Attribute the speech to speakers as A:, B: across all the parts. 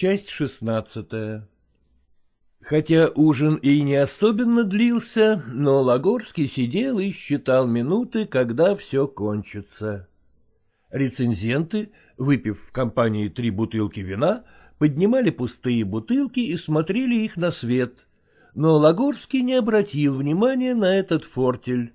A: Часть шестнадцатая Хотя ужин и не особенно длился, но Лагорский сидел и считал минуты, когда все кончится. Рецензенты, выпив в компании три бутылки вина, поднимали пустые бутылки и смотрели их на свет, но Лагорский не обратил внимания на этот фортель.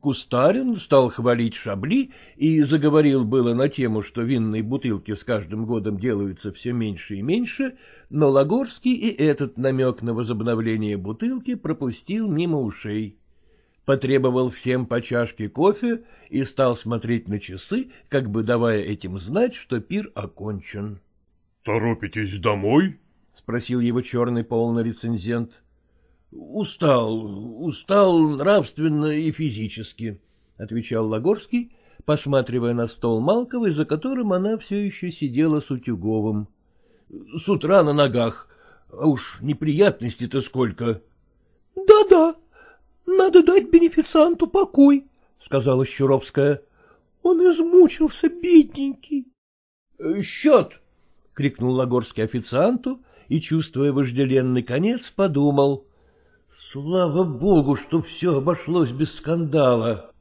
A: Кустарин стал хвалить Шабли и заговорил было на тему, что винные бутылки с каждым годом делаются все меньше и меньше, но Лагорский и этот намек на возобновление бутылки пропустил мимо ушей. Потребовал всем по чашке кофе и стал смотреть на часы, как бы давая этим знать, что пир окончен.
B: — Торопитесь домой?
A: — спросил его черный полный рецензент. — Устал, устал нравственно и физически, — отвечал Лагорский, посматривая на стол Малковой, за которым она все еще сидела с Утюговым. — С утра на ногах, а уж неприятностей-то сколько.
C: Да — Да-да, надо дать бенефицианту покой, — сказала Щуровская. — Он измучился, бедненький.
A: — Счет! — крикнул Лагорский официанту и, чувствуя вожделенный конец, подумал — Слава богу, что все обошлось без скандала.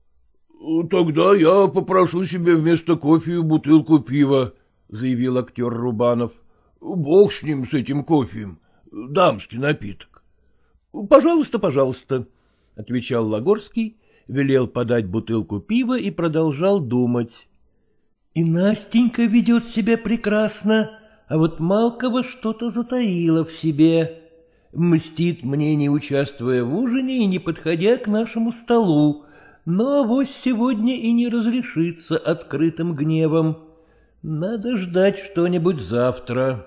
A: — Тогда я попрошу себе вместо кофе бутылку пива, — заявил актер Рубанов. — Бог с ним, с этим кофеем. Дамский напиток. — Пожалуйста, пожалуйста, — отвечал Лагорский, велел подать бутылку пива и продолжал думать. — И Настенька ведет себя прекрасно, а вот Малкова что-то затаила в себе мстит мне, не участвуя в ужине и не подходя к нашему столу, но авось сегодня и не разрешится открытым гневом. Надо ждать что-нибудь завтра.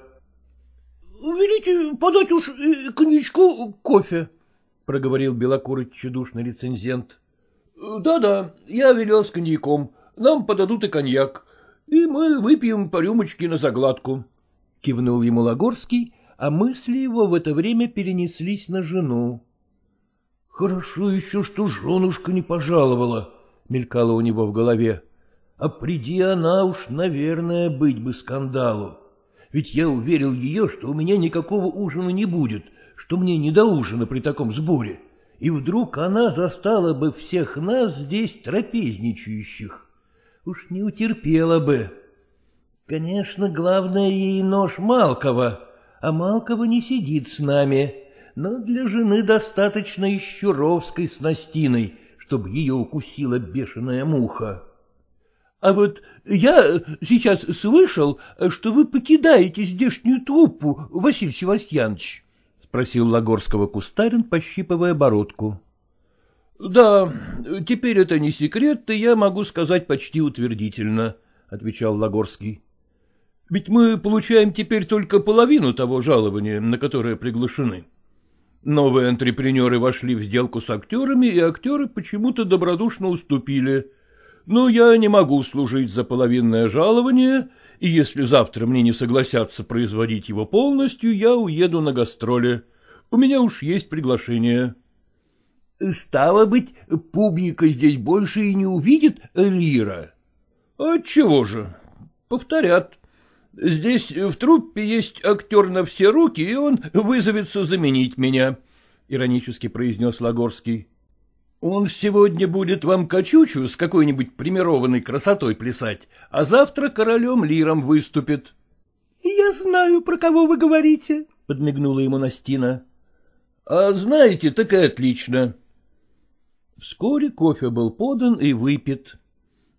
A: — Велите подать уж э, коньячку кофе, — проговорил белокурый тщедушный рецензент. Да — Да-да, я велел с коньяком. Нам подадут и коньяк. И мы выпьем по рюмочке на загладку, — кивнул ему Лагорский, а мысли его в это время перенеслись на жену. — Хорошо еще, что женушка не пожаловала, — мелькало у него в голове. — А приди она уж, наверное, быть бы скандалу. Ведь я уверил ее, что у меня никакого ужина не будет, что мне не до ужина при таком сборе. И вдруг она застала бы всех нас здесь трапезничающих. Уж не утерпела бы. Конечно, главное ей нож Малкова — а Малкова не сидит с нами, но для жены достаточно и Щуровской с чтобы ее укусила бешеная муха. — А вот я сейчас слышал, что вы покидаете здешнюю труппу, Василий Севастьянович, — спросил Лагорского Кустарин, пощипывая бородку. — Да, теперь это не секрет, и я могу сказать почти утвердительно, — отвечал Лагорский. Ведь мы получаем теперь только половину того жалования, на которое приглашены. Новые антрепренеры вошли в сделку с актерами, и актеры почему-то добродушно уступили. Но я не могу служить за половинное жалование, и если завтра мне не согласятся производить его полностью, я уеду на гастроли. У меня уж есть приглашение. — Стало быть, публика здесь больше и не увидит Лира? — Отчего же? Повторят. Здесь в труппе есть актер на все руки, и он вызовется заменить меня, — иронически произнес Лагорский. Он сегодня будет вам качучу с какой-нибудь примированной красотой плясать, а завтра королем Лиром выступит.
C: — Я знаю, про кого вы говорите, — подмигнула ему Настина.
A: — А знаете, так и отлично. Вскоре кофе был подан и выпит.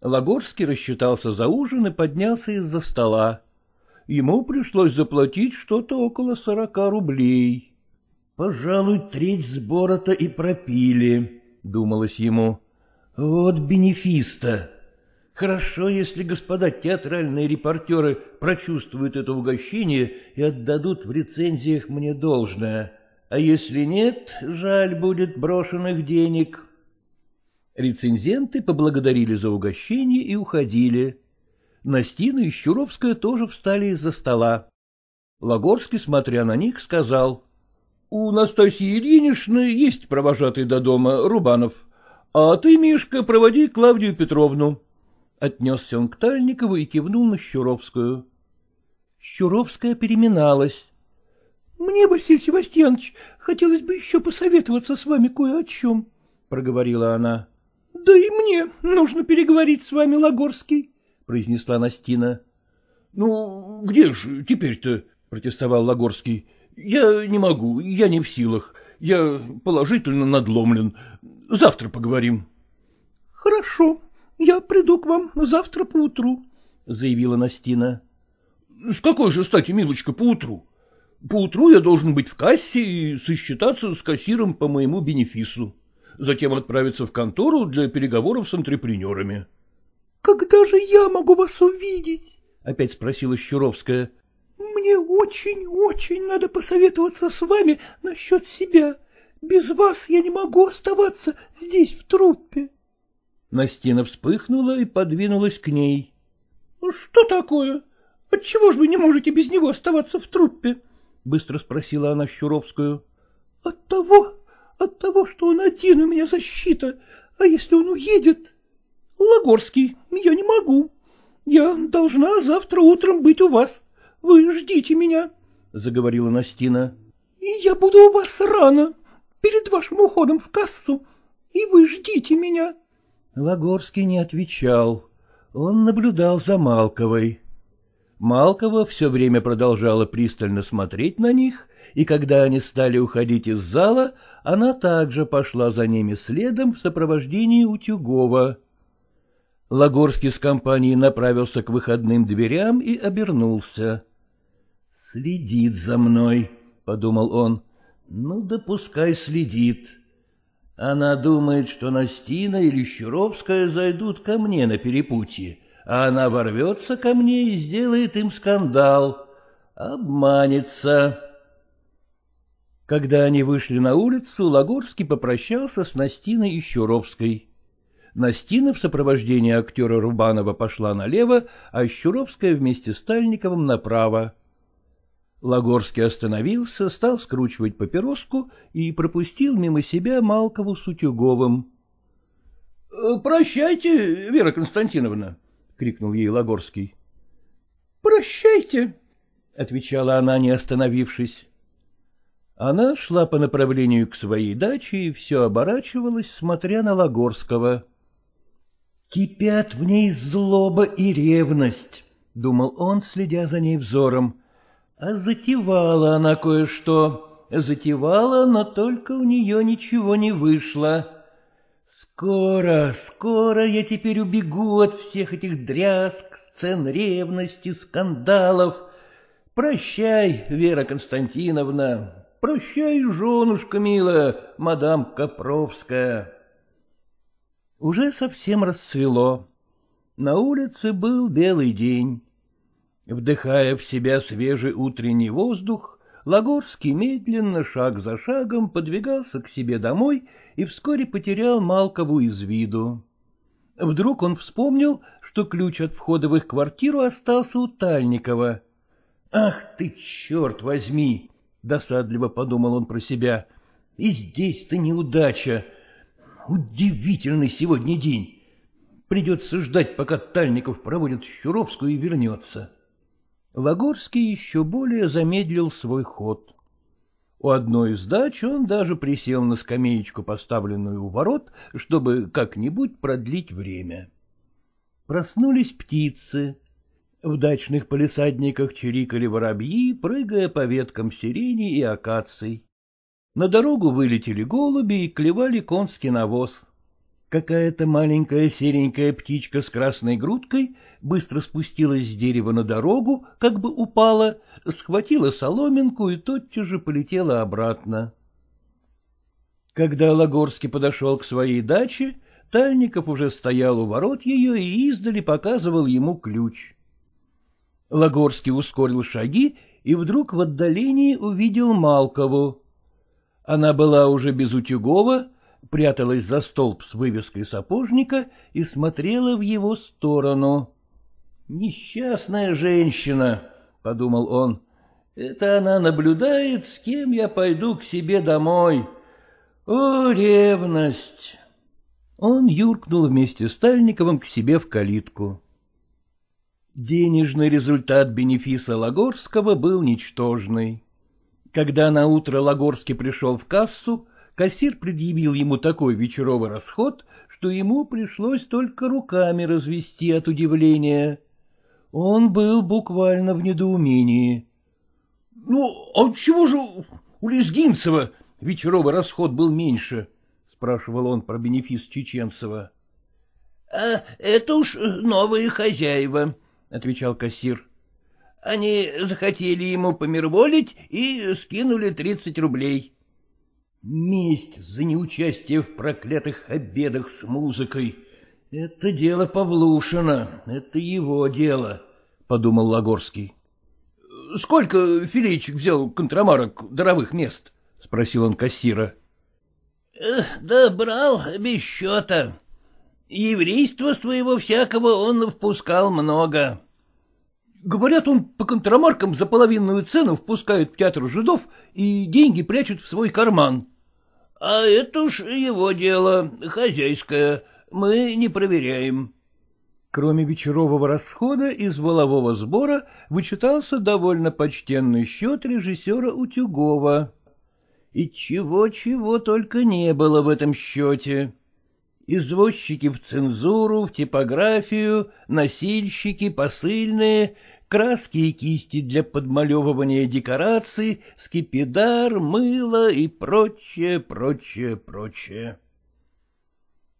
A: Лагорский рассчитался за ужин и поднялся из-за стола ему пришлось заплатить что-то около сорока рублей. «Пожалуй, треть сбора-то и пропили», — думалось ему. «Вот бенефиста. Хорошо, если господа театральные репортеры прочувствуют это угощение и отдадут в рецензиях мне должное. А если нет, жаль будет брошенных денег». Рецензенты поблагодарили за угощение и уходили. Настина и Щуровская тоже встали из-за стола. Лагорский, смотря на них, сказал. — У Настасьи Ильиничны есть провожатый до дома, Рубанов. А ты, Мишка, проводи Клавдию Петровну. Отнесся он к Тальникову и кивнул на Щуровскую. Щуровская переминалась.
C: — Мне, Василий Севастьянович, хотелось бы еще посоветоваться с вами кое о чем, — проговорила она. — Да и мне нужно переговорить с вами, Лагорский, — произнесла Настина.
A: — Ну, где же теперь-то? — протестовал Лагорский. — Я не могу, я не в силах. Я положительно надломлен. Завтра поговорим.
C: — Хорошо, я приду к вам завтра поутру, — заявила Настина.
A: — С какой же стати, милочка, поутру? Поутру я должен быть в кассе и сосчитаться с кассиром по моему бенефису. Затем отправиться в контору для переговоров с антрепренерами.
C: — Когда же я могу вас увидеть? — опять спросила Щуровская. — Мне очень-очень надо посоветоваться с вами насчет себя. Без вас я не могу оставаться здесь, в труппе.
A: Настина вспыхнула и подвинулась к ней.
C: — Что такое? Отчего же вы не можете без него оставаться в труппе? — быстро спросила она Щуровскую. — От того, от того, что он один у меня защита, а если он уедет... Лагорский, я не могу. Я должна завтра утром быть у вас. Вы ждите меня, — заговорила Настина. — я буду у вас рано, перед вашим уходом в кассу, и вы ждите меня.
A: Лагорский не отвечал. Он наблюдал за Малковой. Малкова все время продолжала пристально смотреть на них, и когда они стали уходить из зала, она также пошла за ними следом в сопровождении Утюгова. Лагорский с компанией направился к выходным дверям и обернулся. «Следит за мной», — подумал он. «Ну да пускай следит. Она думает, что Настина или Щуровская зайдут ко мне на перепутье, а она ворвется ко мне и сделает им скандал. Обманется. Когда они вышли на улицу, Лагорский попрощался с Настиной и Щуровской. Настина в сопровождении актера Рубанова пошла налево, а Щуровская вместе с Тальниковым направо. Лагорский остановился, стал скручивать папироску и пропустил мимо себя Малкову с Утюговым. — Прощайте, Вера Константиновна, — крикнул ей Лагорский.
C: — Прощайте, —
A: отвечала она, не остановившись. Она шла по направлению к своей даче и все оборачивалась, смотря на Лагорского. «Кипят в ней злоба и ревность», — думал он, следя за ней взором. «А затевала она кое-что, затевала, но только у нее ничего не вышло». Скоро, скоро я теперь убегу от всех этих дрязг, сцен ревности, скандалов. Прощай, Вера Константиновна, прощай, женушка милая, мадам Копровская. Уже совсем расцвело. На улице был белый день. Вдыхая в себя свежий утренний воздух, Лагорский медленно, шаг за шагом, подвигался к себе домой и вскоре потерял Малкову из виду. Вдруг он вспомнил, что ключ от входа в их квартиру остался у Тальникова. «Ах ты, черт возьми!» — досадливо подумал он про себя. «И здесь-то неудача! Удивительный сегодня день! Придется ждать, пока Тальников проводит Щуровскую и вернется». Лагорский еще более замедлил свой ход. У одной из дач он даже присел на скамеечку, поставленную у ворот, чтобы как-нибудь продлить время. Проснулись птицы. В дачных полисадниках чирикали воробьи, прыгая по веткам сирени и акаций. На дорогу вылетели голуби и клевали конский навоз. Какая-то маленькая серенькая птичка с красной грудкой быстро спустилась с дерева на дорогу, как бы упала, схватила соломинку и тотчас же полетела обратно. Когда Лагорский подошел к своей даче, Тальников уже стоял у ворот ее и издали показывал ему ключ. Лагорский ускорил шаги и вдруг в отдалении увидел Малкову. Она была уже без утюгова, пряталась за столб с вывеской сапожника и смотрела в его сторону. «Несчастная женщина», — подумал он, — «это она наблюдает, с кем я пойду к себе домой. О, ревность!» Он юркнул вместе с Тальниковым к себе в калитку. Денежный результат бенефиса Лагорского был ничтожный. Когда на утро Лагорский пришел в кассу, кассир предъявил ему такой вечеровый расход, что ему пришлось только руками развести от удивления. Он был буквально в недоумении. — Ну, а чего же у Лезгинцева вечеровый расход был меньше? — спрашивал он про бенефис Чеченцева.
D: — А это уж новые хозяева, — отвечал кассир. — Они захотели ему помирволить и скинули тридцать рублей.
A: — Месть за неучастие в проклятых обедах с музыкой. Это дело Павлушина, это его дело, — подумал Лагорский. — Сколько Филичик взял контрамарок даровых мест? — спросил он кассира.
D: — Да брал без счета. Еврейства своего всякого он впускал много.
A: Говорят, он по контрамаркам за половинную цену впускает в театр жидов и деньги прячет в свой карман.
D: — А это уж его дело, хозяйское, мы не проверяем.
A: Кроме вечерового расхода из волового сбора вычитался довольно почтенный счет режиссера Утюгова. И чего-чего только не было в этом счете. Извозчики в цензуру, в типографию, носильщики, посыльные, краски и кисти для подмалевывания декораций, скипидар, мыло и прочее, прочее, прочее.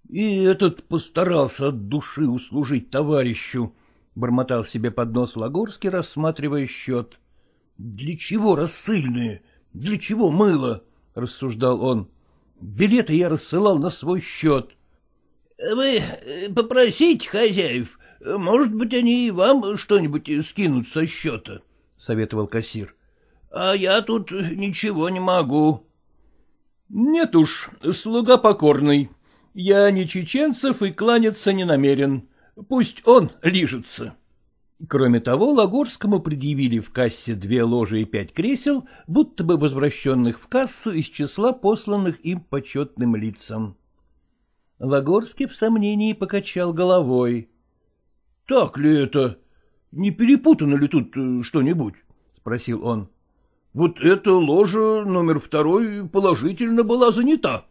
A: И этот постарался от души услужить товарищу, — бормотал себе под нос Лагорский, рассматривая счет. — Для чего рассыльные? Для чего мыло? — рассуждал он. — Билеты я рассылал на свой счет.
D: — Вы попросите хозяев, может быть, они и вам что-нибудь скинут со счета, — советовал кассир. — А я тут ничего не могу.
A: — Нет уж, слуга покорный. Я не чеченцев и кланяться не намерен. Пусть он лижется. Кроме того, Лагорскому предъявили в кассе две ложи и пять кресел, будто бы возвращенных в кассу из числа посланных им почетным лицам. Лагорский в сомнении покачал головой. — Так ли это? Не перепутано ли тут э, что-нибудь? — спросил он. — Вот эта ложа номер второй положительно была занята.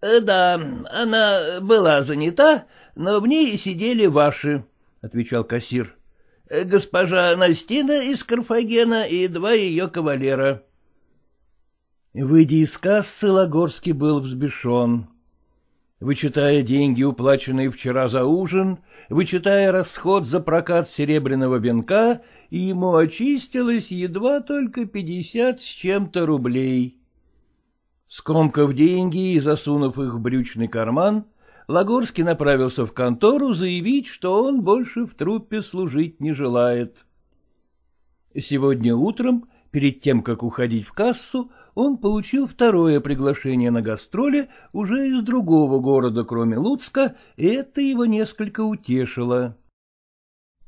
D: Э, — Да, она была занята, но в ней сидели ваши, — отвечал кассир. — Госпожа Настина из Карфагена и два ее кавалера.
A: Выйдя из кассы, Лагорский был взбешен вычитая деньги, уплаченные вчера за ужин, вычитая расход за прокат серебряного венка, ему очистилось едва только пятьдесят с чем-то рублей. Скомкав деньги и засунув их в брючный карман, Лагорский направился в контору заявить, что он больше в труппе служить не желает. Сегодня утром, перед тем, как уходить в кассу, он получил второе приглашение на гастроли уже из другого города, кроме Луцка, и это его несколько утешило.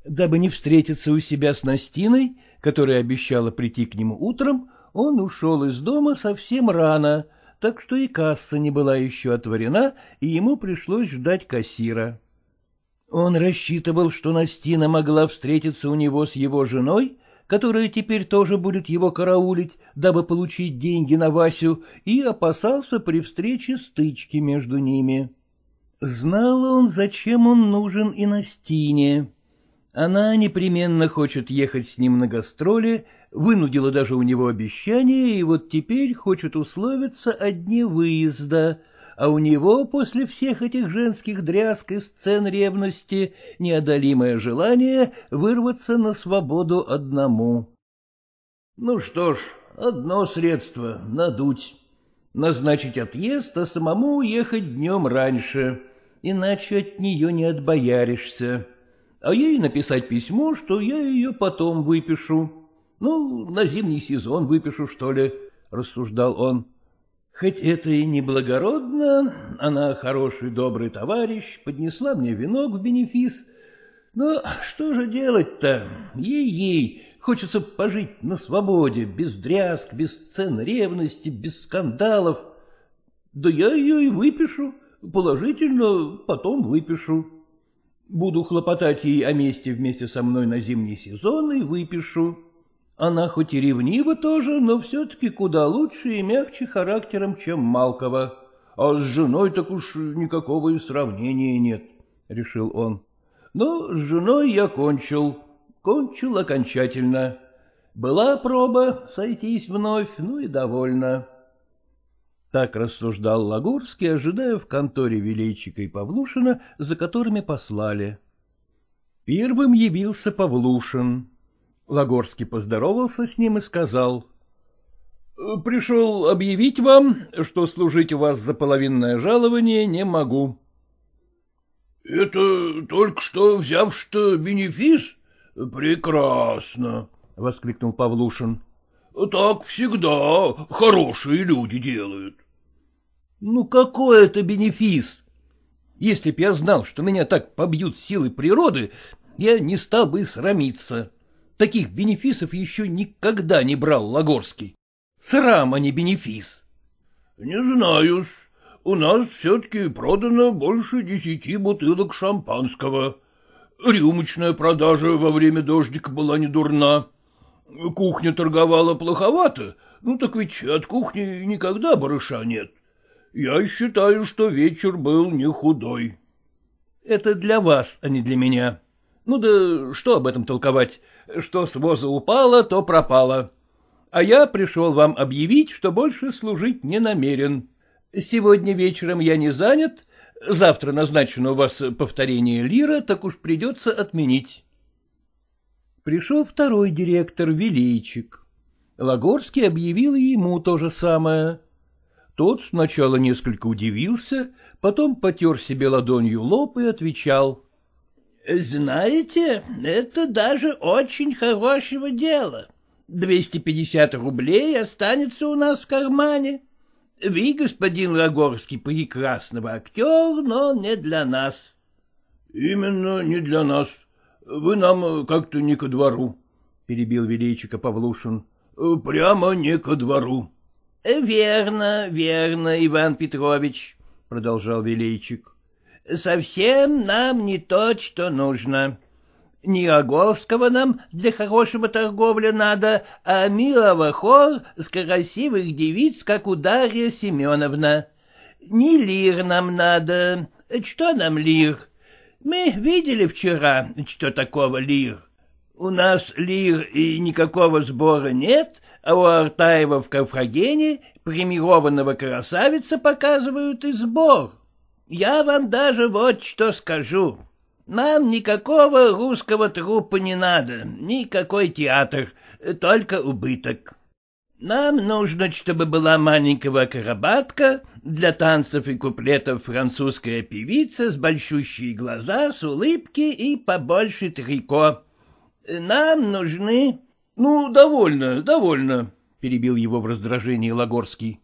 A: Дабы не встретиться у себя с Настиной, которая обещала прийти к нему утром, он ушел из дома совсем рано, так что и касса не была еще отворена, и ему пришлось ждать кассира. Он рассчитывал, что Настина могла встретиться у него с его женой, которая теперь тоже будет его караулить, дабы получить деньги на Васю, и опасался при встрече стычки между ними. Знал он, зачем он нужен и Настине. Она непременно хочет ехать с ним на гастроли, вынудила даже у него обещание, и вот теперь хочет условиться о дне выезда — а у него после всех этих женских дрязг и сцен ревности неодолимое желание вырваться на свободу одному. Ну что ж, одно средство — надуть. Назначить отъезд, а самому уехать днем раньше, иначе от нее не отбояришься. А ей написать письмо, что я ее потом выпишу. Ну, на зимний сезон выпишу, что ли, — рассуждал он. Хоть это и не благородно, она хороший добрый товарищ, поднесла мне венок в бенефис, но что же делать-то? Ей-ей, хочется пожить на свободе, без дрязг, без сцен ревности, без скандалов. Да я ее и выпишу, положительно потом выпишу. Буду хлопотать ей о месте вместе со мной на зимний сезон и выпишу. Она хоть и ревнива тоже, но все-таки куда лучше и мягче характером, чем Малкова. А с женой так уж никакого и сравнения нет, — решил он. Но с женой я кончил, кончил окончательно. Была проба сойтись вновь, ну и довольно. Так рассуждал Лагурский, ожидая в конторе Величика и Павлушина, за которыми послали. Первым явился Павлушин. Лагорский поздоровался с ним и сказал. — Пришел объявить вам, что служить у вас за половинное жалование не могу.
B: — Это только что взяв-что бенефис? Прекрасно, — воскликнул Павлушин. — Так всегда хорошие люди делают.
A: Ну какой это бенефис? Если б я знал, что меня так побьют силы природы, я не стал бы и срамиться. Таких бенефисов еще никогда не брал Лагорский. Срам, а не бенефис.
B: — Не знаю У нас все-таки продано больше десяти бутылок шампанского. Рюмочная продажа во время дождика была не дурна. Кухня торговала плоховато, ну так ведь от кухни никогда барыша нет. — я считаю, что вечер был не худой.
A: — Это для вас, а не для меня. Ну да что об этом толковать? Что с воза упало, то пропало. А я пришел вам объявить, что больше служить не намерен. Сегодня вечером я не занят, завтра назначено у вас повторение лира, так уж придется отменить. Пришел второй директор, Величик. Лагорский объявил ему то же самое. Тот сначала несколько удивился, потом потер себе ладонью лоб и отвечал.
D: — Знаете, это даже очень хорошего дела. Двести пятьдесят рублей останется у нас в кармане. Вы, господин Рогорский, прекрасного актер, но не для нас.
B: — Именно не для нас. Вы нам как-то не ко двору, — перебил величика Павлушин. — Прямо не ко двору.
D: — Верно, верно, Иван Петрович, — продолжал Величик. — Совсем нам не то, что нужно. Не Роговского нам для хорошего торговля надо, а милого хор с красивых девиц, как у Семеновна. Не лир нам надо. Что нам лир? Мы видели вчера, что такого лир. У нас лир и никакого сбора нет, а у Артаева в Карфагене премированного красавица показывают и сбор. Я вам даже вот что скажу. Нам никакого русского трупа не надо, никакой театр, только убыток. Нам нужно, чтобы была маленького акробатка, для танцев и куплетов французская певица с большущие глаза, с улыбки и побольше трико. Нам нужны —
A: Ну, довольно, довольно, — перебил его в раздражении Лагорский. —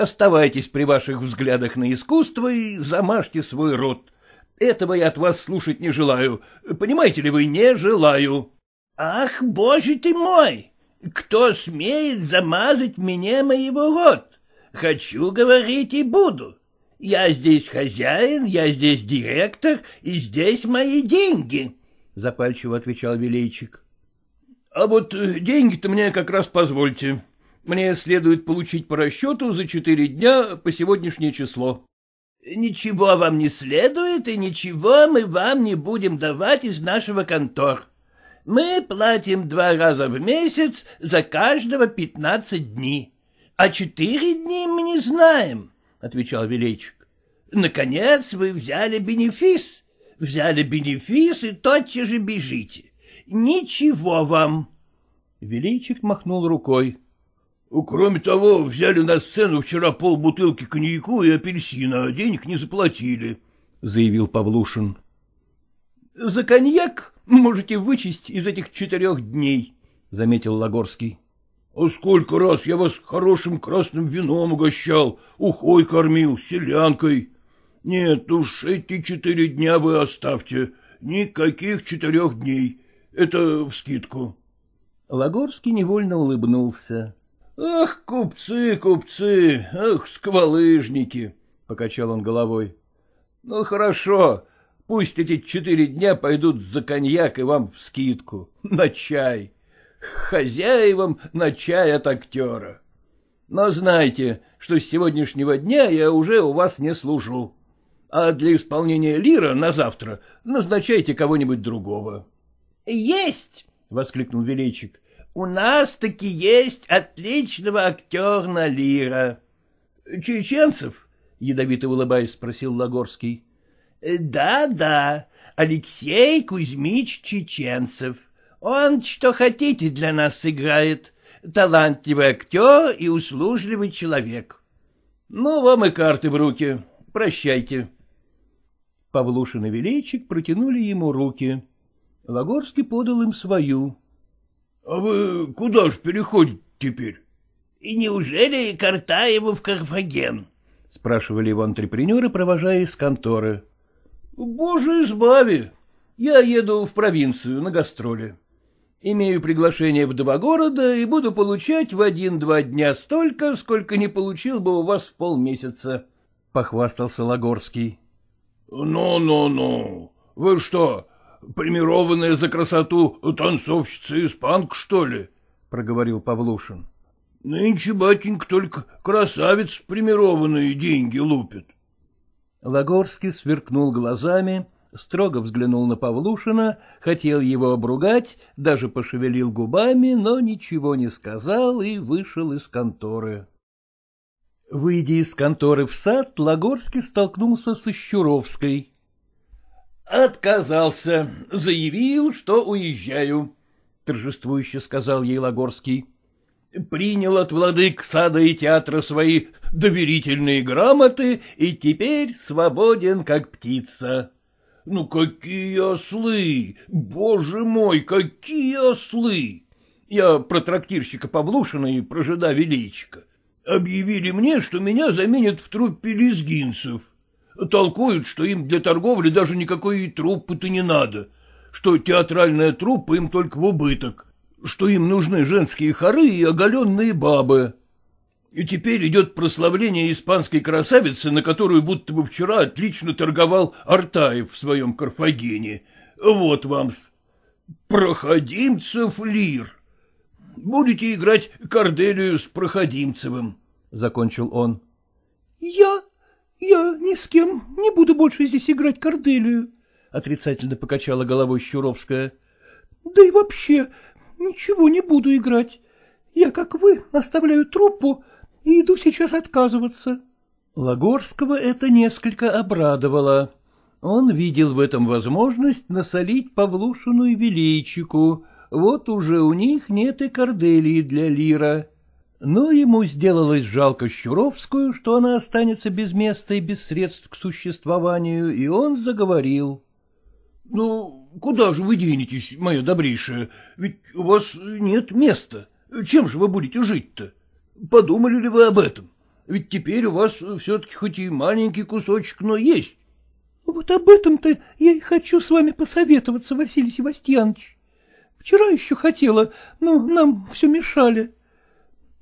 A: Оставайтесь при ваших взглядах на искусство и замажьте свой рот. Этого я от вас слушать не желаю. Понимаете ли вы, не желаю.
D: — Ах, боже ты мой! Кто смеет замазать мне моего рот? Хочу говорить и буду. Я здесь хозяин, я здесь директор, и здесь мои деньги, — запальчиво отвечал Велейчик.
A: — А вот деньги-то мне как раз позвольте. Мне следует получить по расчету за четыре дня по сегодняшнее число.
D: — Ничего вам не следует, и ничего мы вам не будем давать из нашего контор. Мы платим два раза в месяц за каждого пятнадцать дней. А четыре дни мы не знаем, — отвечал Величик. Наконец вы взяли бенефис. Взяли бенефис и тотчас же бежите. Ничего вам.
A: Величик махнул рукой.
B: — Кроме того, взяли на сцену вчера полбутылки коньяку и апельсина, а денег не заплатили, — заявил Павлушин.
A: — За коньяк можете вычесть из этих четырех дней, — заметил Лагорский.
B: — А сколько раз я вас хорошим красным вином угощал, ухой кормил, селянкой. Нет уж, эти четыре дня вы оставьте, никаких четырех дней. Это вскидку.
A: Лагорский невольно улыбнулся.
B: — Ах, купцы, купцы, ах, сквалыжники! — покачал он головой. — Ну, хорошо,
A: Пусть эти четыре дня пойдут за коньяк и вам в скидку, на чай. Хозяевам на чай от актера. Но знайте, что с сегодняшнего дня я уже у вас не служу. А для исполнения лира на завтра назначайте кого-нибудь другого.
D: — Есть! — воскликнул Величик. — У нас таки есть отличного актера лира.
A: — Чеченцев? — ядовито улыбаясь, спросил Лагорский.
D: Да, — Да-да, Алексей Кузьмич Чеченцев. Он что хотите для нас сыграет. Талантливый актер и услужливый человек.
A: Ну, вам и карты в руки. Прощайте. Павлушин и Величик протянули ему руки. Лагорский подал им свою.
B: — А вы куда ж переходите теперь?
D: — И неужели Картаеву в Карфаген?
A: — спрашивали его антрепренеры, провожая из конторы.
B: — Боже избави! Я еду в провинцию на гастроли.
A: Имею приглашение в два города и буду получать в один-два дня столько, сколько не получил бы у вас в полмесяца, — похвастался Лагорский.
B: «Ну-ну-ну, вы что, премированная за красоту танцовщица-испанка, что ли? — проговорил Павлушин. — Нынче, батенька, только красавец премированные деньги лупит.
A: Лагорский сверкнул глазами, строго взглянул на Павлушина, хотел его обругать, даже пошевелил губами, но ничего не сказал и вышел из конторы. Выйдя из конторы в сад, Лагорский столкнулся с Ищуровской. — Отказался, заявил, что уезжаю, — торжествующе сказал ей Лагорский. — Принял от владык сада и театра свои доверительные грамоты и теперь свободен, как птица.
B: — Ну какие ослы! Боже мой, какие ослы!
A: Я про трактирщика Павлушина и про жида Величика.
B: Объявили мне, что меня заменят в труппе лезгинцев. Толкуют, что им для торговли даже никакой труппы-то не надо, что театральная труппа им только в убыток, что им нужны женские хоры и оголенные бабы. И теперь идет прославление испанской красавицы, на которую будто бы вчера отлично торговал Артаев в своем Карфагене. Вот вам -с. Проходимцев лир. Будете играть Корделию с Проходимцевым, — закончил он.
C: — Я? Я ни с кем не буду больше здесь играть Корделию, — отрицательно покачала головой Щуровская. — Да и вообще ничего не буду играть. Я, как вы, оставляю труппу и иду сейчас отказываться.
A: Лагорского это несколько обрадовало. Он видел в этом возможность насолить Павлушину и Величику, вот уже у них нет и корделии для лира. Но ему сделалось жалко Щуровскую, что она останется без места и без средств к существованию, и он заговорил.
B: — Ну, куда же вы денетесь, моя добрейшая? Ведь у вас нет места. Чем же вы будете жить-то? Подумали ли вы об этом? Ведь теперь у вас все-таки хоть и маленький кусочек, но есть.
C: — Вот об этом-то я и хочу с вами посоветоваться, Василий Севастьянович. Вчера еще хотела, но нам все мешали.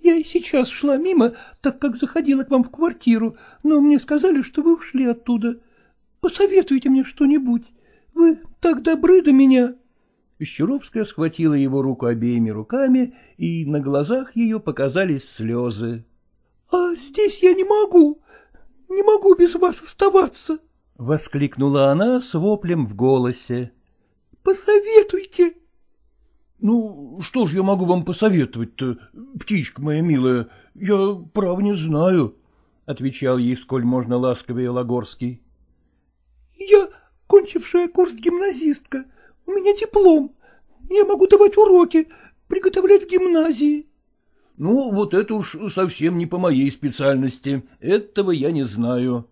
C: Я и сейчас шла мимо, так как заходила к вам в квартиру, но мне сказали, что вы ушли оттуда. Посоветуйте мне что-нибудь. Вы так добры до меня.
A: Щуровская схватила его руку обеими руками, и на глазах ее показались слезы.
C: — А здесь я не могу, не могу без вас оставаться!
A: — воскликнула она с воплем в голосе.
C: — Посоветуйте!
B: — ну, что ж я могу вам посоветовать-то, птичка моя милая, я, прав не знаю, — отвечал ей сколь можно ласковее Лагорский.
C: — Я кончившая курс гимназистка, у меня диплом, я могу давать уроки, приготовлять в гимназии.
B: — Ну, вот это уж совсем не по моей специальности, этого я не знаю.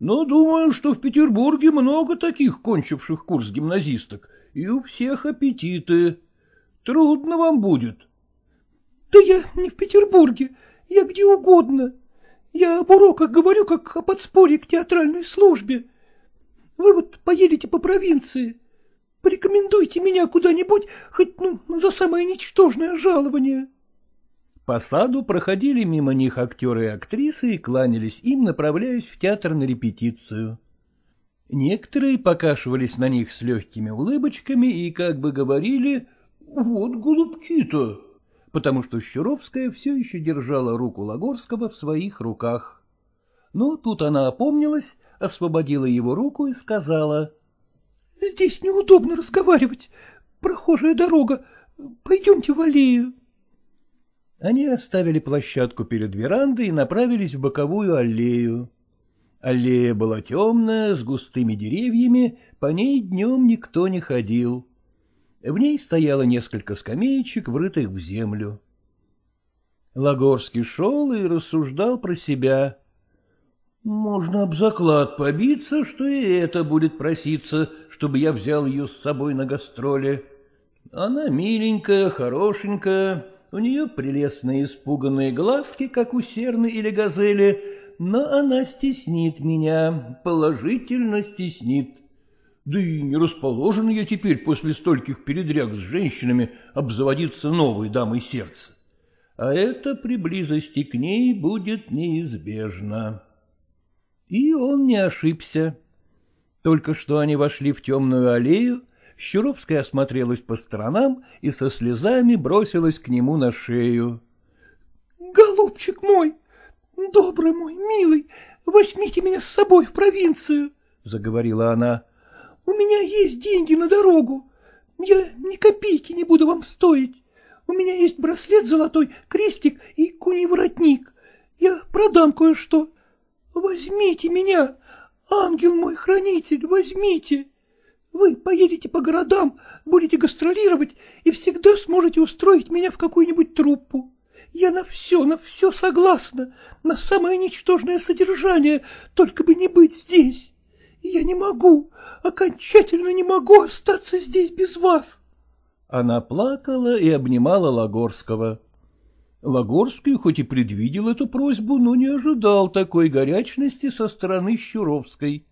B: Но думаю, что в Петербурге много таких кончивших курс гимназисток, и у всех аппетиты. Трудно вам будет.
C: — Да я не в Петербурге, я где угодно. Я об уроках говорю, как о подспорье к театральной службе. Вы вот поедете по провинции. Порекомендуйте меня куда-нибудь, хоть ну, за самое ничтожное жалование.
A: По саду проходили мимо них актеры и актрисы и кланялись им, направляясь в театр на репетицию. Некоторые покашивались на них с легкими улыбочками и как бы говорили «Вот голубки-то», потому что Щуровская все еще держала руку Лагорского в своих руках. Но тут она опомнилась, освободила его руку и сказала.
C: — Здесь неудобно разговаривать. Прохожая дорога. Пойдемте в аллею.
A: Они оставили площадку перед верандой и направились в боковую аллею. Аллея была темная, с густыми деревьями, по ней днем никто не ходил. В ней стояло несколько скамеечек, врытых в землю. Лагорский шел и рассуждал про себя. Можно об заклад побиться, что и это будет проситься, чтобы я взял ее с собой на гастроли. Она миленькая, хорошенькая, у нее прелестные испуганные глазки, как у серны или газели, но она стеснит меня, положительно стеснит. Да и не расположен я теперь после стольких передряг с женщинами обзаводиться новой дамой сердца. А это при близости к ней будет неизбежно. И он не ошибся. Только что они вошли в темную аллею, Щуровская осмотрелась по сторонам и со слезами бросилась к нему на шею.
C: — Голубчик мой, добрый мой, милый, возьмите меня с собой в провинцию, — заговорила она. — меня есть деньги на дорогу. Я ни копейки не буду вам стоить. У меня есть браслет золотой, крестик и куний воротник. Я продам кое-что. Возьмите меня, ангел мой хранитель, возьмите. Вы поедете по городам, будете гастролировать и всегда сможете устроить меня в какую-нибудь труппу. Я на все, на все согласна, на самое ничтожное содержание, только бы не быть здесь. Я не могу, окончательно не могу остаться здесь без вас.
A: Она плакала и обнимала Лагорского. Лагорский хоть и предвидел эту просьбу, но не ожидал такой горячности со стороны Щуровской.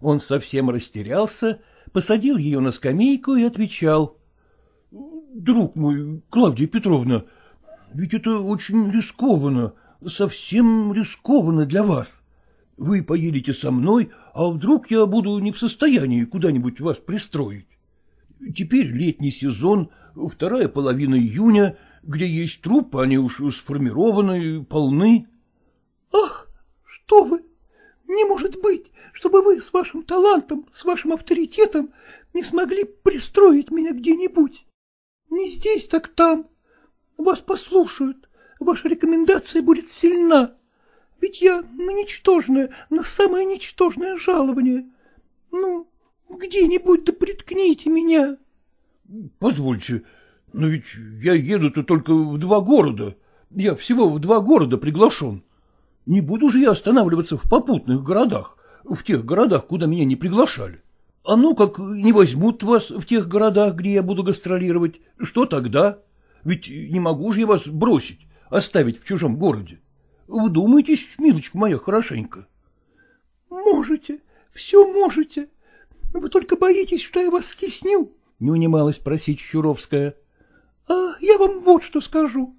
A: Он совсем растерялся, посадил ее на скамейку и отвечал. — Друг мой, Клавдия Петровна, ведь это очень рискованно, совсем рискованно для вас. Вы поедете со мной, а вдруг я буду не в состоянии куда-нибудь вас пристроить. Теперь летний сезон, вторая половина июня — где есть трупы, они уж сформированы, полны.
C: — Ах, что вы! Не может быть, чтобы вы с вашим талантом, с вашим авторитетом не смогли пристроить меня где-нибудь. Не здесь, так там. Вас послушают, ваша рекомендация будет сильна. Ведь я на ничтожное, на самое ничтожное жалование. Ну, где-нибудь да приткните меня.
B: — Позвольте, но ведь я еду-то только в два города. Я всего в два города приглашен. Не буду же я останавливаться в попутных городах, в тех городах, куда меня не приглашали. А ну как не возьмут вас в тех городах, где я буду гастролировать, что тогда? Ведь не могу же я вас бросить, оставить в чужом городе. Вдумайтесь, милочка моя, хорошенько.
C: — Можете, все можете. Вы только боитесь, что я вас стесню, — не унималась просить Щуровская. — а я вам вот что скажу.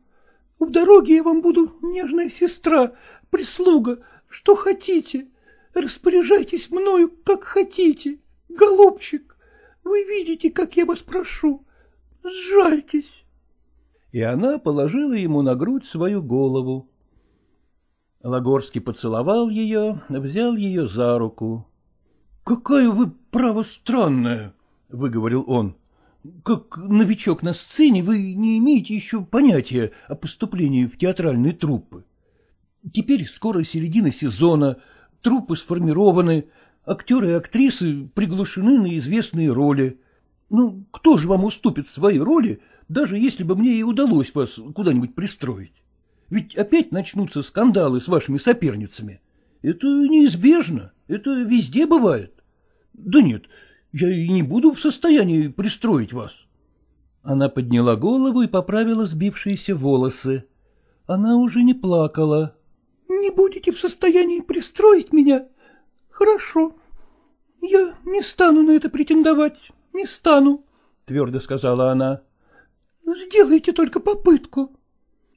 C: В дороге я вам буду нежная сестра, прислуга, что хотите. Распоряжайтесь мною, как хотите. Голубчик, вы видите, как я вас прошу. Сжальтесь.
A: И она положила ему на грудь свою голову. Лагорский поцеловал ее, взял ее за руку.
B: — Какая вы, право, странная, — выговорил он. Как новичок на сцене вы не имеете еще понятия о поступлении в театральные труппы. Теперь скоро середина сезона, труппы сформированы, актеры и актрисы приглашены на известные роли. Ну, кто же вам уступит свои роли, даже если бы мне и удалось вас куда-нибудь пристроить? Ведь опять начнутся скандалы с вашими соперницами. Это неизбежно, это везде бывает. Да нет, я и не буду в состоянии пристроить вас.
A: Она подняла голову и поправила сбившиеся волосы. Она уже не плакала.
C: — Не будете в состоянии пристроить меня? Хорошо. Я не стану на это претендовать, не стану, — твердо сказала она. — Сделайте только попытку.
B: —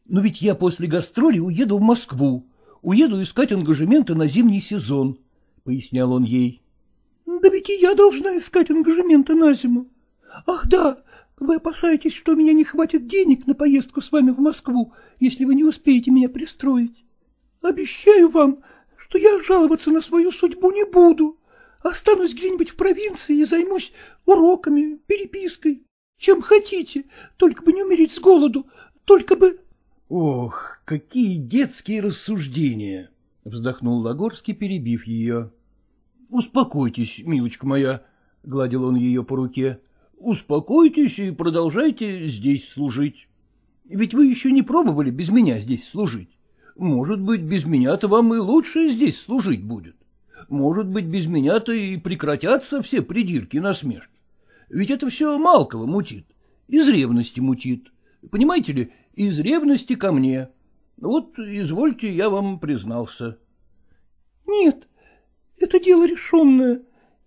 B: Но ведь я после гастроли уеду в Москву, уеду искать ангажементы на зимний сезон, — пояснял он ей.
C: Да ведь и я должна искать ангажементы на зиму. Ах да, вы опасаетесь, что у меня не хватит денег на поездку с вами в Москву, если вы не успеете меня пристроить. Обещаю вам, что я жаловаться на свою судьбу не буду. Останусь где-нибудь в провинции и займусь уроками, перепиской. Чем хотите, только бы не умереть с голоду, только бы...
A: — Ох, какие детские рассуждения! — вздохнул Лагорский, перебив ее. — Успокойтесь, милочка моя, — гладил он ее по руке. — Успокойтесь и продолжайте здесь служить. Ведь вы еще не пробовали без меня здесь служить. Может быть, без меня-то вам и лучше здесь служить будет. Может быть, без меня-то и прекратятся все придирки и насмешки. Ведь это все Малкова мутит, из ревности мутит. Понимаете ли, из ревности ко мне. Вот, извольте, я вам признался.
C: — Нет, это дело решенное.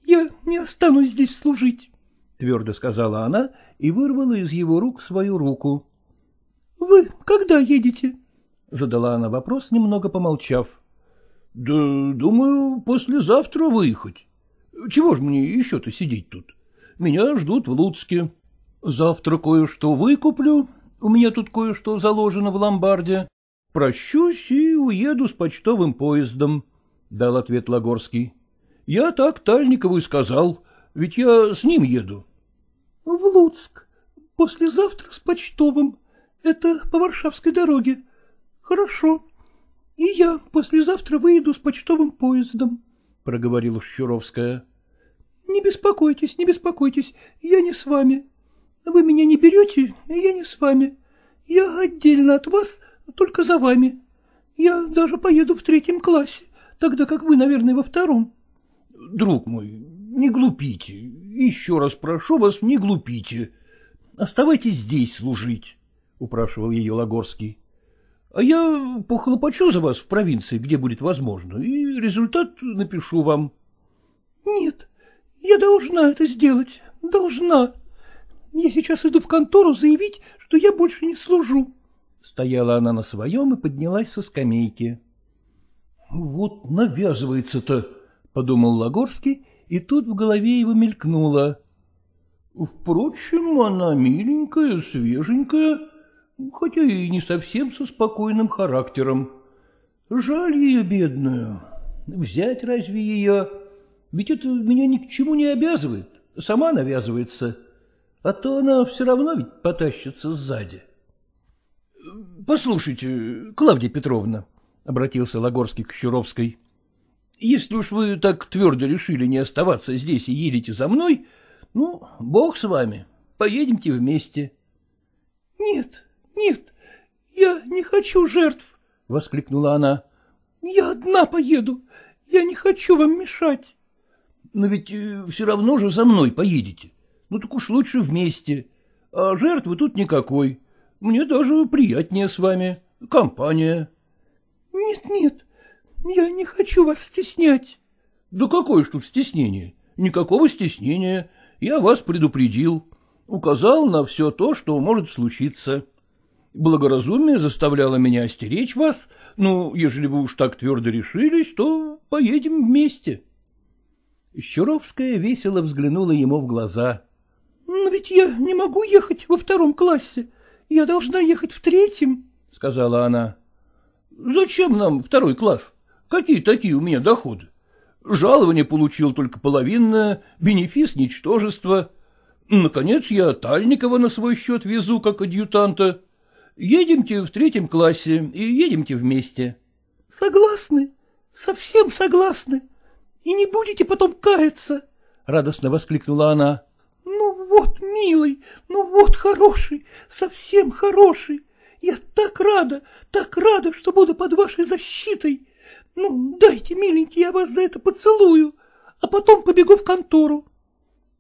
C: Я не останусь здесь служить, — твердо сказала она и вырвала из его рук свою руку. — Вы когда едете? — задала она вопрос, немного помолчав.
A: — Да, думаю, послезавтра выехать. Чего ж мне еще-то сидеть тут? Меня ждут в Луцке. Завтра кое-что выкуплю, у меня тут кое-что заложено в ломбарде. Прощусь и уеду с почтовым поездом, — дал ответ Лагорский. — Я так Тальникову и сказал, ведь я с ним еду.
C: — В Луцк. Послезавтра с почтовым. Это по Варшавской дороге. Хорошо. И я послезавтра выеду с почтовым поездом, — проговорила Щуровская. — Не беспокойтесь, не беспокойтесь, я не с вами. Вы меня не берете, я не с вами. Я отдельно от вас, только за вами. Я даже поеду в третьем классе, тогда как вы, наверное, во втором.
A: — Друг мой, не глупите. Еще раз прошу вас, не глупите. Оставайтесь здесь служить, — упрашивал ее Лагорский. — А я похлопочу за вас в провинции, где будет возможно, и результат напишу вам.
C: — Нет, я должна это сделать, должна. Я сейчас иду в контору заявить, что я больше не служу.
A: Стояла она на своем и поднялась со скамейки. — Вот навязывается-то, — подумал Лагорский, и тут в голове его мелькнуло. — Впрочем, она миленькая, свеженькая, хотя и не совсем со спокойным характером. Жаль ее, бедную. Взять разве ее? Ведь это меня ни к чему не обязывает, сама навязывается, а то она все равно ведь потащится сзади. — Послушайте, Клавдия Петровна, — обратился Лагорский к Щуровской, — если уж вы так твердо решили не оставаться здесь и едете за мной, ну, бог с вами, поедемте вместе.
C: — Нет, нет, я не хочу жертв, — воскликнула она. — Я одна поеду, я не хочу вам мешать.
A: Но ведь э, все равно же за мной поедете. Ну так уж лучше вместе. А жертвы тут никакой. Мне даже приятнее с вами. Компания.
C: Нет, нет, я не хочу вас стеснять.
A: Да какое ж тут стеснение? Никакого стеснения. Я вас предупредил. Указал на все то, что может случиться. Благоразумие заставляло меня остеречь вас. Ну, ежели вы уж так твердо решились, то поедем вместе. Щуровская весело взглянула ему в глаза.
C: — Но ведь я не могу ехать во втором классе. Я должна ехать в третьем, — сказала она.
A: — Зачем нам второй класс? Какие такие у меня доходы? Жалование получил только половинное, бенефис — ничтожество. Наконец, я Тальникова на свой счет везу, как адъютанта. Едемте в третьем классе и едемте вместе.
C: — Согласны, совсем согласны. И не будете потом каяться? — радостно воскликнула она. — вот, милый, ну вот хороший, совсем хороший. Я так рада, так рада, что буду под вашей защитой. Ну, дайте, миленький, я вас за это поцелую, а потом побегу в контору.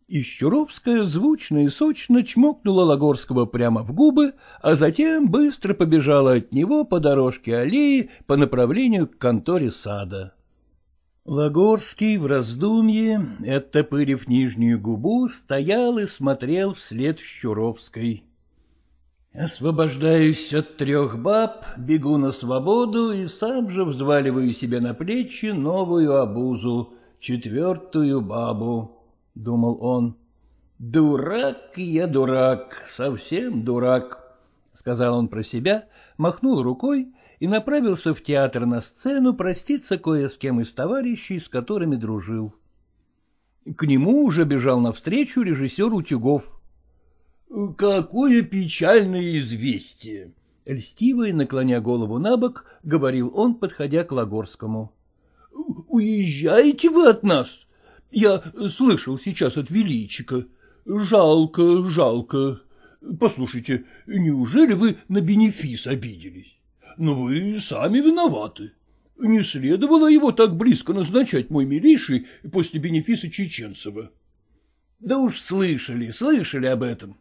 A: И Щуровская звучно и сочно чмокнула Лагорского прямо в губы, а затем быстро побежала от него по дорожке аллеи по направлению к конторе сада. Лагорский в раздумье, оттопырив нижнюю губу, стоял и смотрел вслед Щуровской. Освобождаюсь от трех баб, бегу на свободу и сам же взваливаю себе на плечи новую обузу, четвертую бабу.
D: — думал он. — Дурак я дурак, совсем дурак, — сказал он про себя, махнул рукой и направился в театр на сцену проститься кое с кем из товарищей, с которыми дружил. К нему уже бежал навстречу режиссер Утюгов. — Какое печальное известие! — льстиво и наклоня голову на бок, говорил он, подходя к Лагорскому. — Уезжаете вы от нас? Я слышал сейчас от Величика. Жалко, жалко. Послушайте, неужели вы на бенефис обиделись? Вы сами виноваты. Не следовало его так близко назначать, мой милейший, после бенефиса Чеченцева. Да уж слышали, слышали об этом.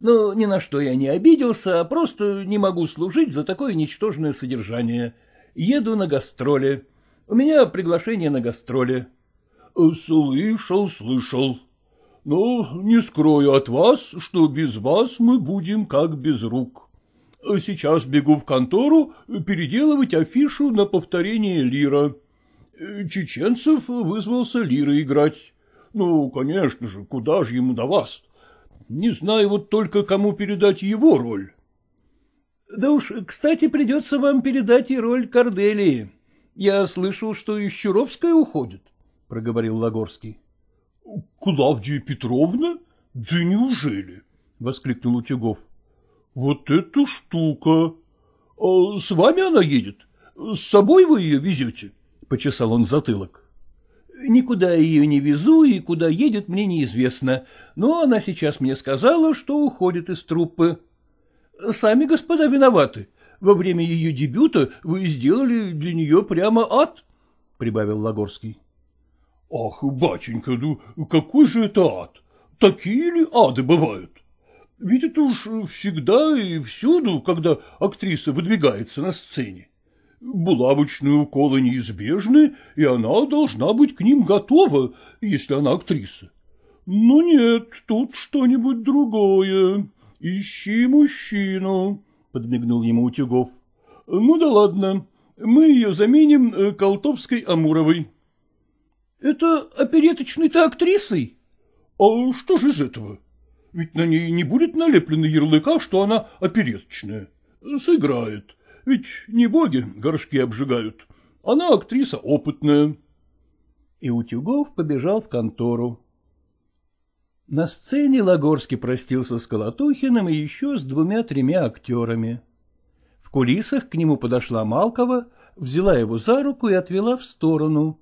D: Но ни на что я не обиделся, а просто не могу служить за такое ничтожное содержание. Еду на гастроли. У меня приглашение на гастроли. Слышал, слышал. Но не скрою от вас, что без вас мы будем как без рук. Сейчас бегу в контору переделывать афишу на повторение лира. Чеченцев вызвался лира играть. Ну, конечно же, куда же ему до вас? Не знаю вот только, кому передать его роль. Да уж, кстати, придется вам передать и роль Корделии. Я слышал, что и Щуровская уходит, — проговорил Лагорский. — Клавдия Петровна? Да неужели? — воскликнул Утюгов. Вот эта штука! А с вами она едет? С собой вы ее везете? — почесал он затылок. — Никуда ее не везу, и куда едет, мне неизвестно, но она сейчас мне сказала, что уходит из труппы. Сами господа виноваты. Во время ее дебюта вы сделали для нее прямо ад, — прибавил Лагорский. — Ах, батенька, ну какой же это ад? Такие ли ады бывают? Ведь это уж всегда и всюду, когда актриса выдвигается на сцене. Булавочные уколы неизбежны, и она должна быть к ним готова, если она актриса. Но нет, тут что-нибудь другое. Ищи мужчину, — подмигнул ему Утюгов. Ну да ладно, мы ее заменим э, Колтовской Амуровой. — Это опереточной-то актрисой? — А что же из этого? — ведь на ней не будет налеплено ярлыка, что она опереточная. Сыграет. Ведь не боги горшки обжигают. Она актриса опытная. И Утюгов побежал в контору. На сцене Лагорский простился с Колотухиным и еще с двумя-тремя актерами. В кулисах к нему подошла Малкова, взяла его за руку и отвела в сторону.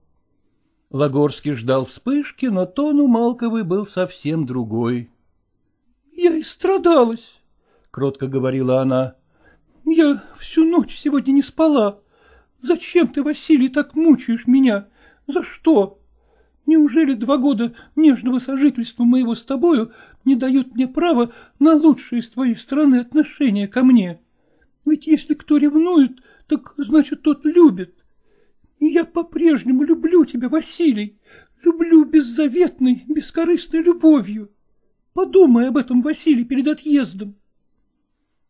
D: Лагорский ждал вспышки, но тон у Малковой был совсем другой. — Я истрадалась, — кротко говорила она. — Я всю ночь сегодня не спала. Зачем ты, Василий, так мучаешь меня? За что? Неужели два года нежного сожительства моего с тобою не дают мне права на лучшие с твоей стороны отношения ко мне? Ведь если кто ревнует, так значит тот любит. И я по-прежнему люблю тебя, Василий, люблю беззаветной, бескорыстной любовью. Подумай об этом, Василий, перед отъездом.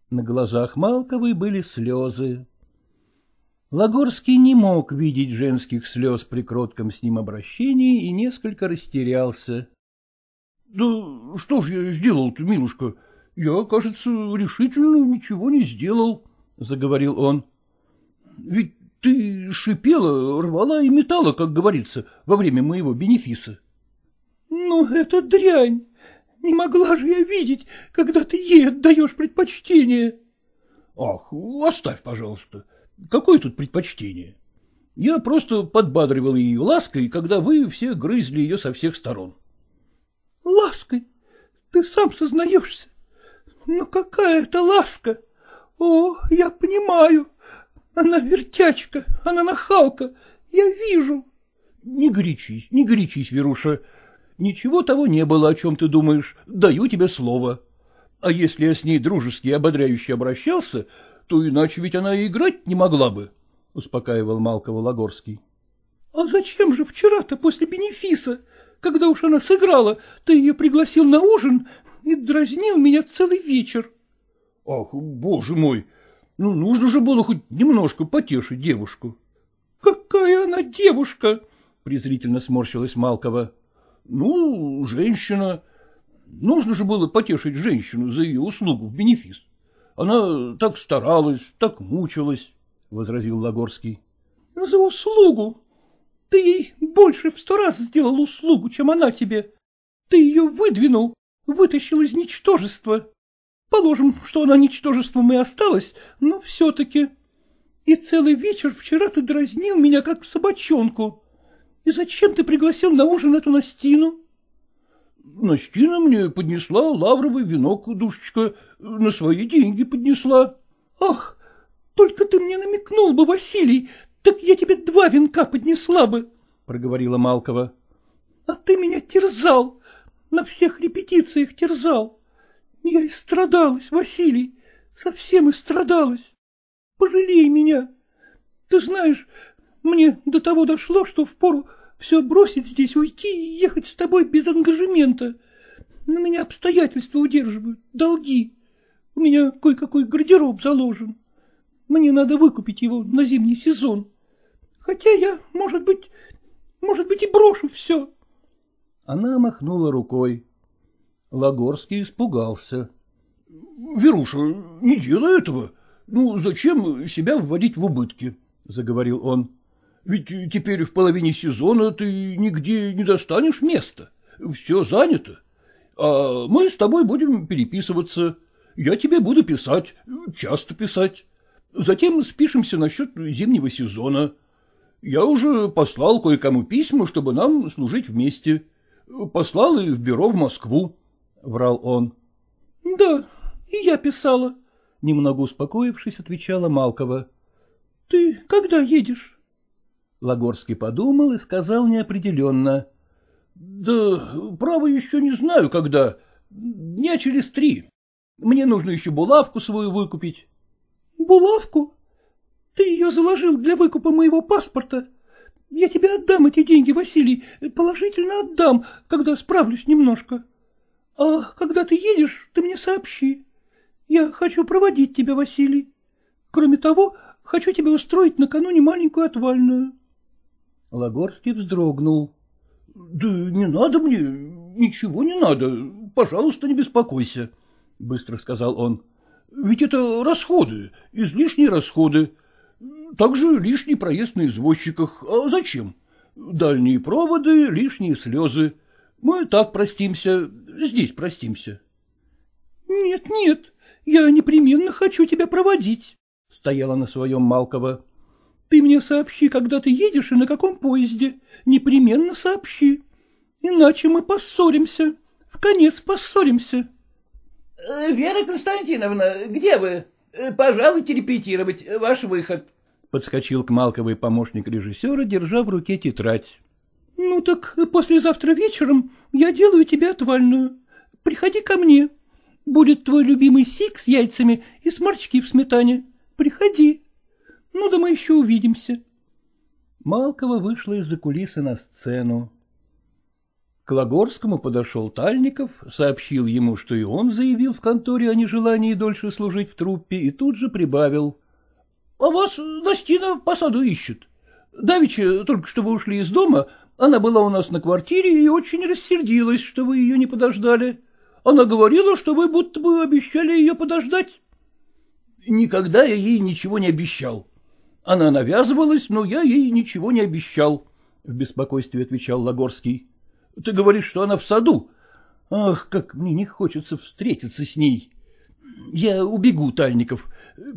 D: На глазах Малковой были слезы. Лагорский не мог видеть женских слез при кротком с ним обращении и несколько растерялся. — Да что ж я сделал-то, милушка? Я, кажется, решительно ничего не сделал, — заговорил он. — Ведь ты шипела, рвала и метала, как говорится, во время моего бенефиса. — Ну, это дрянь! Не могла же я видеть, когда ты ей отдаешь предпочтение. — Ах, оставь, пожалуйста. Какое тут предпочтение? Я просто подбадривал ее лаской, когда вы все грызли ее со всех сторон. — Лаской? Ты сам сознаешься? Ну какая это ласка? О, я понимаю. Она вертячка, она нахалка. Я вижу. — Не горячись, не горячись, Веруша. Ничего того не было, о чем ты думаешь. Даю тебе слово. А если я с ней дружески и ободряюще обращался, то иначе ведь она и играть не могла бы, — успокаивал Малкова Лагорский. — А зачем же вчера-то после бенефиса, когда уж она сыграла, ты ее пригласил на ужин и дразнил меня целый вечер? — Ах, боже мой! Ну, нужно же было хоть немножко потешить девушку. — Какая она девушка! — презрительно сморщилась Малкова.
B: Ну, женщина. Нужно же было потешить женщину за ее услугу в бенефис. Она так старалась, так мучилась, — возразил Лагорский.
C: — За услугу? Ты ей больше в сто раз сделал услугу, чем она тебе. Ты ее выдвинул, вытащил из ничтожества. Положим, что она ничтожеством и осталась, но все-таки... И целый вечер вчера ты дразнил меня, как собачонку. И зачем ты пригласил на ужин эту Настину?
B: Настина мне поднесла лавровый венок, душечка, на свои деньги поднесла.
C: Ах, только ты мне намекнул бы, Василий, так я тебе два венка поднесла бы, — проговорила Малкова. — А ты меня терзал, на всех репетициях терзал. Я и страдалась, Василий, совсем и страдалась. Пожалей меня. Ты знаешь, мне до того дошло, что впору все бросить здесь, уйти и ехать с тобой без ангажемента. На меня обстоятельства удерживают, долги. У меня кое-какой гардероб заложен. Мне надо выкупить его на зимний сезон. Хотя я, может быть, может быть, и брошу все.
A: Она махнула рукой. Лагорский испугался.
B: — Веруша, не делай этого. Ну, зачем себя вводить в убытки? — заговорил он. — Ведь теперь в половине сезона ты нигде не достанешь места. Все занято. А мы с тобой будем переписываться. Я тебе буду писать, часто писать. Затем спишемся насчет зимнего сезона. Я уже послал кое-кому письма, чтобы нам служить вместе. Послал и в бюро в Москву, — врал он.
C: — Да, и я писала, — немного успокоившись, отвечала Малкова. — Ты когда едешь?
A: Лагорский подумал и сказал неопределенно.
B: — Да, право, еще не знаю, когда. Дня через три. Мне нужно еще булавку свою выкупить.
C: — Булавку? Ты ее заложил для выкупа моего паспорта? Я тебе отдам эти деньги, Василий, положительно отдам, когда справлюсь немножко. А когда ты едешь, ты мне сообщи. Я хочу проводить тебя, Василий. Кроме того, хочу тебе устроить накануне маленькую отвальную.
A: Лагорский вздрогнул.
B: — Да не надо мне, ничего не надо, пожалуйста, не беспокойся, — быстро сказал он. — Ведь это расходы, излишние расходы. Также лишний проезд на извозчиках. А зачем? Дальние проводы, лишние слезы. Мы так простимся, здесь простимся.
C: — Нет, нет, я непременно хочу тебя проводить, — стояла на своем Малкова. — Ты мне сообщи, когда ты едешь и на каком поезде. Непременно сообщи. Иначе мы поссоримся. В конец поссоримся.
D: — Вера Константиновна, где вы? Пожалуйте репетировать ваш выход.
A: Подскочил к Малковой помощник режиссера, держа в руке тетрадь.
C: — Ну так послезавтра вечером я делаю тебе отвальную. Приходи ко мне. Будет твой любимый сик с яйцами и сморчки в сметане. Приходи. Ну да мы еще увидимся.
A: Малкова вышла из-за кулисы на сцену. К Лагорскому подошел Тальников, сообщил ему, что и он заявил в конторе о нежелании дольше служить в труппе, и тут же прибавил.
B: — А вас Настина по саду ищет. Давеча, только что вы ушли из дома, она была у нас на квартире и очень рассердилась, что вы ее не подождали. Она говорила, что вы будто бы обещали ее подождать. — Никогда я ей ничего не обещал. Она навязывалась, но я ей ничего не обещал, — в беспокойстве отвечал Лагорский. — Ты говоришь, что она в саду. Ах, как мне не хочется встретиться с ней. Я убегу, Тальников.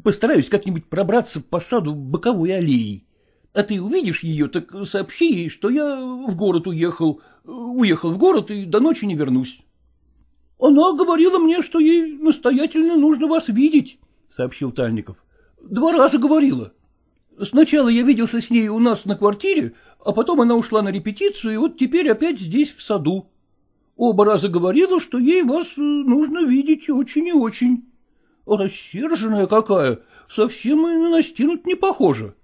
B: Постараюсь как-нибудь пробраться по саду боковой аллеи. А ты увидишь ее, так сообщи ей, что я в город уехал. Уехал в город и до ночи не вернусь. — Она говорила мне, что ей настоятельно нужно вас видеть, — сообщил Тальников. — Два раза говорила. Сначала я виделся с ней у нас на квартире, а потом она ушла на репетицию, и вот теперь опять здесь, в саду. Оба раза говорила, что ей вас нужно видеть очень и очень. Рассерженная какая, совсем и на Настину не похожа.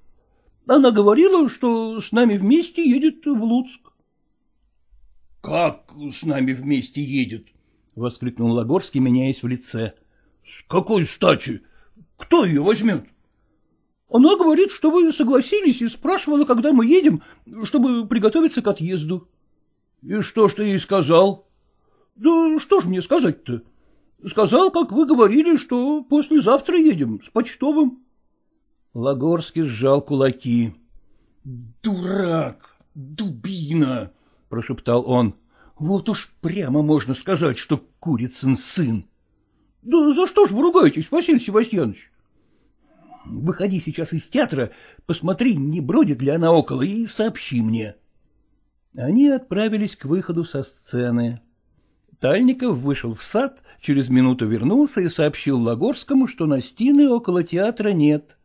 B: Она говорила, что с нами вместе едет в Луцк. — Как с нами вместе едет? — воскликнул Лагорский, меняясь в лице. — С какой стати? Кто ее возьмет? — Она говорит, что вы согласились и спрашивала, когда мы едем, чтобы приготовиться к отъезду. — И что ж ты ей сказал?
C: — Да что ж мне сказать-то? Сказал, как вы говорили, что послезавтра едем с почтовым.
A: Лагорский сжал кулаки.
B: — Дурак, дубина! — прошептал он. — Вот уж прямо можно сказать, что курицын сын.
C: — Да за что ж вы ругаетесь, Василий Севастьянович?
B: — Выходи сейчас из театра, посмотри, не бродит ли она около, и сообщи мне.
A: Они отправились к выходу со сцены. Тальников вышел в сад, через минуту вернулся и сообщил Лагорскому, что Настины около театра нет.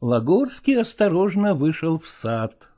A: Лагорский осторожно вышел в сад.